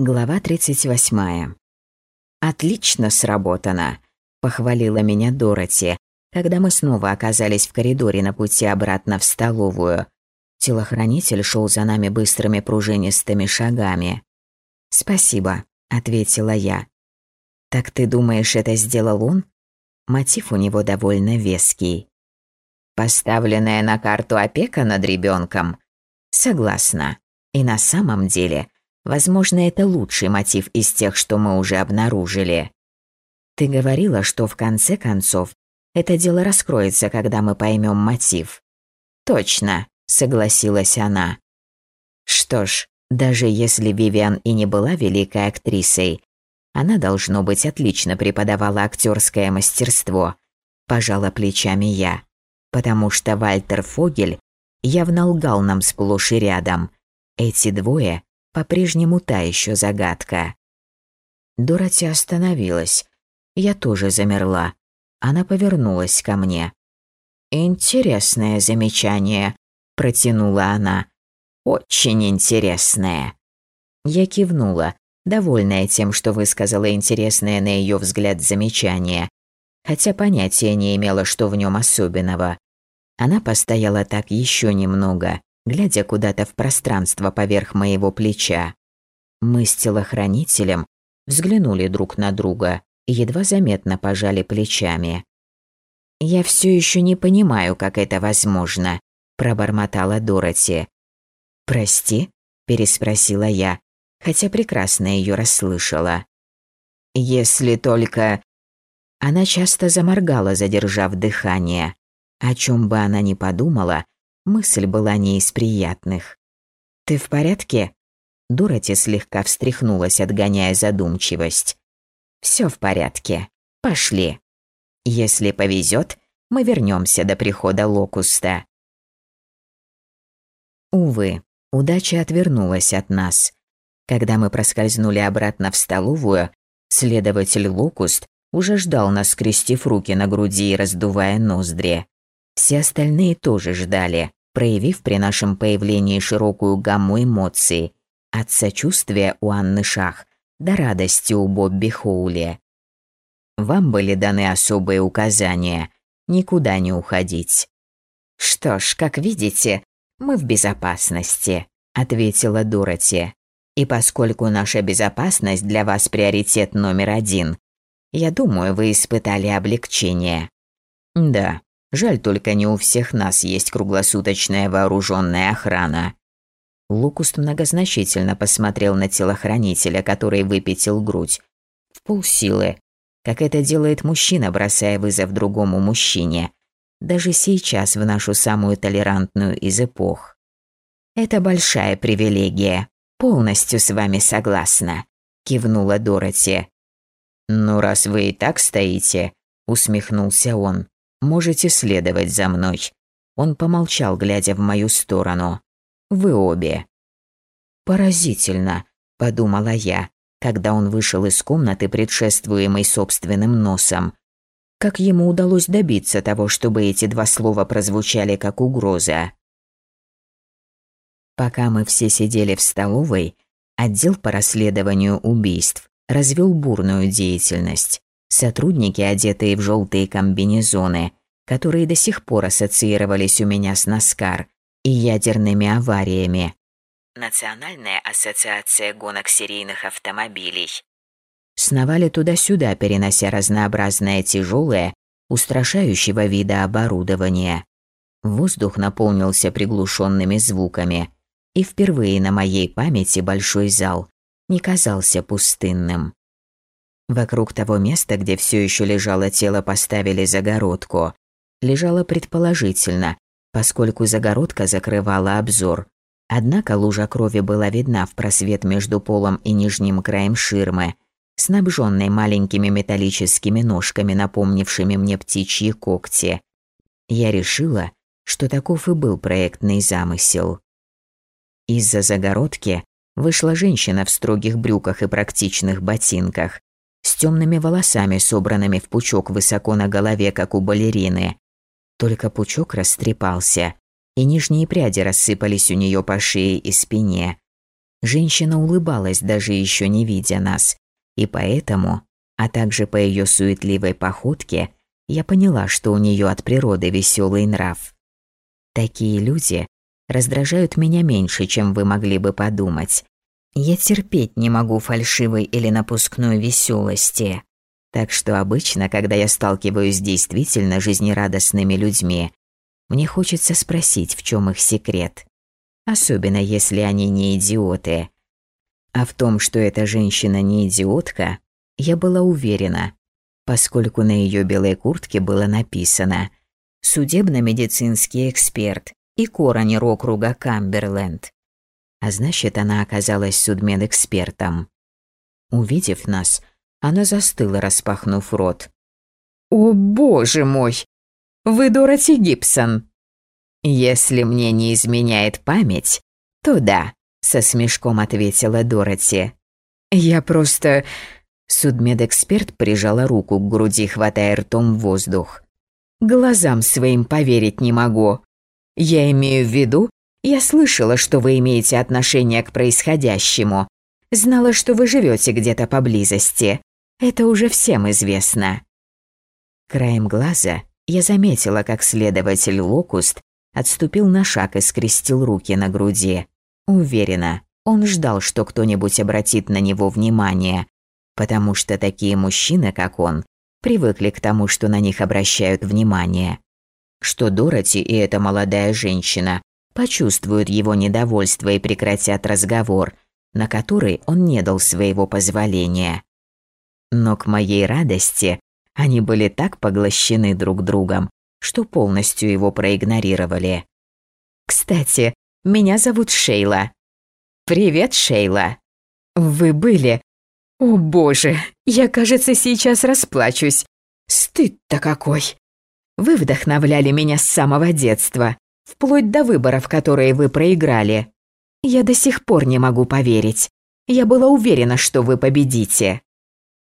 Глава 38. «Отлично сработано», – похвалила меня Дороти, когда мы снова оказались в коридоре на пути обратно в столовую. Телохранитель шел за нами быстрыми пружинистыми шагами. «Спасибо», – ответила я. «Так ты думаешь, это сделал он?» Мотив у него довольно веский. «Поставленная на карту опека над ребенком?» «Согласна. И на самом деле – Возможно, это лучший мотив из тех, что мы уже обнаружили. Ты говорила, что в конце концов это дело раскроется, когда мы поймем мотив. Точно, согласилась она. Что ж, даже если Вивиан и не была великой актрисой, она, должно быть, отлично преподавала актерское мастерство, пожала плечами я, потому что Вальтер Фогель явно лгал нам сплошь и рядом. Эти двое по-прежнему та еще загадка. Дороти остановилась. Я тоже замерла. Она повернулась ко мне. «Интересное замечание», – протянула она. «Очень интересное». Я кивнула, довольная тем, что высказала интересное на ее взгляд замечание, хотя понятия не имела, что в нем особенного. Она постояла так еще немного, глядя куда-то в пространство поверх моего плеча. Мы с телохранителем взглянули друг на друга и едва заметно пожали плечами. «Я все еще не понимаю, как это возможно», – пробормотала Дороти. «Прости?» – переспросила я, хотя прекрасно ее расслышала. «Если только...» Она часто заморгала, задержав дыхание. О чем бы она ни подумала, Мысль была не из приятных. «Ты в порядке?» Дороти слегка встряхнулась, отгоняя задумчивость. «Все в порядке. Пошли. Если повезет, мы вернемся до прихода Локуста». Увы, удача отвернулась от нас. Когда мы проскользнули обратно в столовую, следователь Локуст уже ждал нас, скрестив руки на груди и раздувая ноздри. Все остальные тоже ждали, проявив при нашем появлении широкую гамму эмоций, от сочувствия у Анны Шах до радости у Бобби Хоули. Вам были даны особые указания никуда не уходить. Что ж, как видите, мы в безопасности, ответила Дороти. И поскольку наша безопасность для вас приоритет номер один, я думаю, вы испытали облегчение. Да, Жаль только не у всех нас есть круглосуточная вооруженная охрана. Лукуст многозначительно посмотрел на телохранителя, который выпятил грудь. В полсилы. Как это делает мужчина, бросая вызов другому мужчине. Даже сейчас, в нашу самую толерантную из эпох. Это большая привилегия. Полностью с вами согласна. Кивнула Дороти. «Ну, раз вы и так стоите», усмехнулся он. Можете следовать за мной». Он помолчал, глядя в мою сторону. «Вы обе». «Поразительно», – подумала я, когда он вышел из комнаты, предшествуемой собственным носом. Как ему удалось добиться того, чтобы эти два слова прозвучали как угроза? Пока мы все сидели в столовой, отдел по расследованию убийств развел бурную деятельность. Сотрудники, одетые в желтые комбинезоны, которые до сих пор ассоциировались у меня с Наскар и ядерными авариями. Национальная ассоциация гонок серийных автомобилей. Сновали туда-сюда, перенося разнообразное тяжелое, устрашающего вида оборудование. Воздух наполнился приглушенными звуками, и впервые на моей памяти большой зал не казался пустынным. Вокруг того места, где все еще лежало тело, поставили загородку. Лежало предположительно, поскольку загородка закрывала обзор. Однако лужа крови была видна в просвет между полом и нижним краем ширмы, снабженной маленькими металлическими ножками, напомнившими мне птичьи когти. Я решила, что таков и был проектный замысел. Из-за загородки вышла женщина в строгих брюках и практичных ботинках с темными волосами, собранными в пучок высоко на голове, как у балерины. Только пучок растрепался, и нижние пряди рассыпались у нее по шее и спине. Женщина улыбалась, даже еще не видя нас, и поэтому, а также по ее суетливой походке, я поняла, что у нее от природы веселый нрав. Такие люди раздражают меня меньше, чем вы могли бы подумать. Я терпеть не могу фальшивой или напускной веселости. Так что обычно, когда я сталкиваюсь с действительно жизнерадостными людьми, мне хочется спросить, в чем их секрет. Особенно если они не идиоты. А в том, что эта женщина не идиотка, я была уверена, поскольку на ее белой куртке было написано «Судебно-медицинский эксперт и коронер округа Камберленд». А значит, она оказалась судмедэкспертом. Увидев нас, она застыла, распахнув рот. «О, боже мой! Вы Дороти Гибсон!» «Если мне не изменяет память, то да», — со смешком ответила Дороти. «Я просто...» Судмедэксперт прижала руку к груди, хватая ртом воздух. «Глазам своим поверить не могу. Я имею в виду, я слышала, что вы имеете отношение к происходящему. Знала, что вы живете где-то поблизости. Это уже всем известно». Краем глаза я заметила, как следователь Локуст отступил на шаг и скрестил руки на груди. Уверена, он ждал, что кто-нибудь обратит на него внимание, потому что такие мужчины, как он, привыкли к тому, что на них обращают внимание. Что Дороти и эта молодая женщина почувствуют его недовольство и прекратят разговор, на который он не дал своего позволения. Но к моей радости они были так поглощены друг другом, что полностью его проигнорировали. «Кстати, меня зовут Шейла». «Привет, Шейла». «Вы были о боже, я, кажется, сейчас расплачусь. Стыд-то какой. Вы вдохновляли меня с самого детства, вплоть до выборов, которые вы проиграли. Я до сих пор не могу поверить. Я была уверена, что вы победите.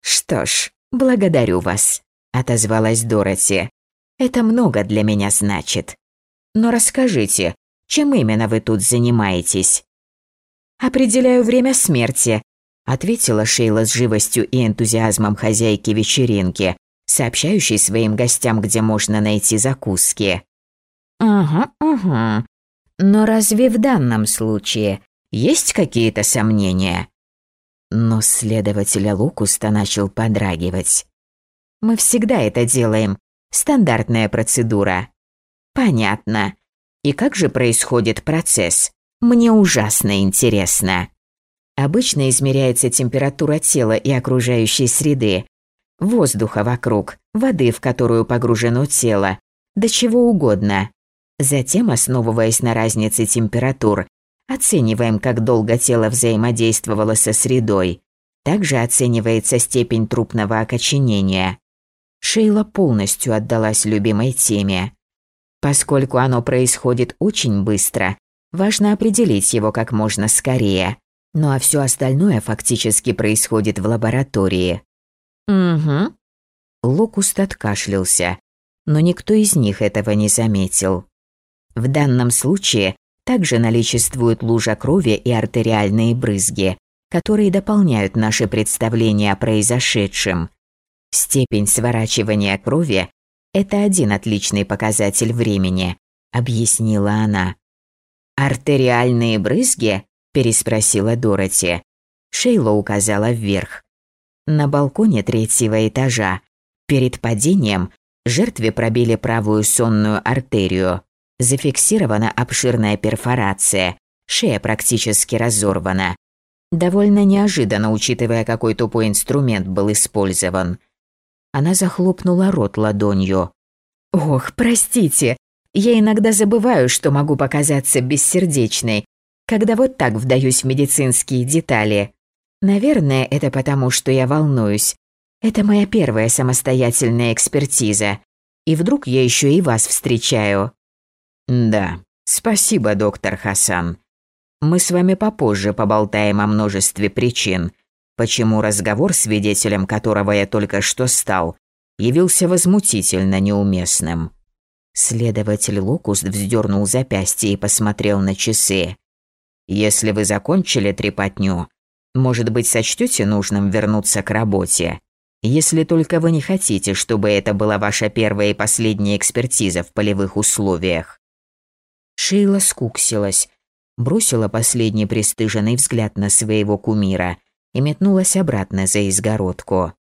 Что ж, благодарю вас, отозвалась Дороти. Это много для меня значит. Но расскажите, чем именно вы тут занимаетесь? Определяю время смерти ответила Шейла с живостью и энтузиазмом хозяйки вечеринки, сообщающей своим гостям, где можно найти закуски. «Ага, ага. Но разве в данном случае есть какие-то сомнения?» Но следователя Лукуста начал подрагивать. «Мы всегда это делаем. Стандартная процедура». «Понятно. И как же происходит процесс? Мне ужасно интересно». Обычно измеряется температура тела и окружающей среды, воздуха вокруг, воды, в которую погружено тело, до чего угодно. Затем, основываясь на разнице температур, оцениваем, как долго тело взаимодействовало со средой. Также оценивается степень трупного окоченения. Шейла полностью отдалась любимой теме. Поскольку оно происходит очень быстро, важно определить его как можно скорее. Ну а все остальное фактически происходит в лаборатории. Угу. Локуст откашлялся, но никто из них этого не заметил. В данном случае также наличествуют лужа крови и артериальные брызги, которые дополняют наши представления о произошедшем. Степень сворачивания крови – это один отличный показатель времени, объяснила она. Артериальные брызги переспросила Дороти. Шейла указала вверх. На балконе третьего этажа, перед падением, жертве пробили правую сонную артерию. Зафиксирована обширная перфорация, шея практически разорвана. Довольно неожиданно, учитывая, какой тупой инструмент был использован. Она захлопнула рот ладонью. «Ох, простите, я иногда забываю, что могу показаться бессердечной, когда вот так вдаюсь в медицинские детали. Наверное, это потому, что я волнуюсь. Это моя первая самостоятельная экспертиза. И вдруг я еще и вас встречаю. Да, спасибо, доктор Хасан. Мы с вами попозже поболтаем о множестве причин, почему разговор, свидетелем которого я только что стал, явился возмутительно неуместным. Следователь Локуст вздернул запястье и посмотрел на часы. Если вы закончили трепотню, может быть, сочтете нужным вернуться к работе? Если только вы не хотите, чтобы это была ваша первая и последняя экспертиза в полевых условиях». Шейла скуксилась, бросила последний пристыженный взгляд на своего кумира и метнулась обратно за изгородку.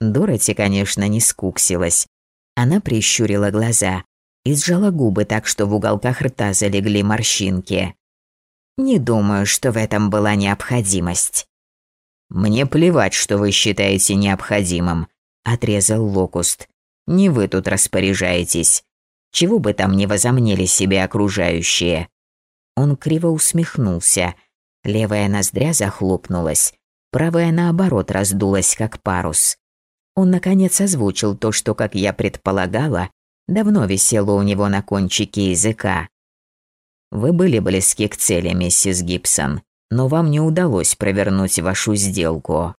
Дороти, конечно, не скуксилась. Она прищурила глаза и сжала губы так, что в уголках рта залегли морщинки. Не думаю, что в этом была необходимость. Мне плевать, что вы считаете необходимым, отрезал Локуст. Не вы тут распоряжаетесь. Чего бы там ни возомнили себе окружающие. Он криво усмехнулся. Левая ноздря захлопнулась, правая наоборот раздулась как парус. Он наконец озвучил то, что, как я предполагала, давно висело у него на кончике языка. Вы были близки к цели, миссис Гибсон, но вам не удалось провернуть вашу сделку.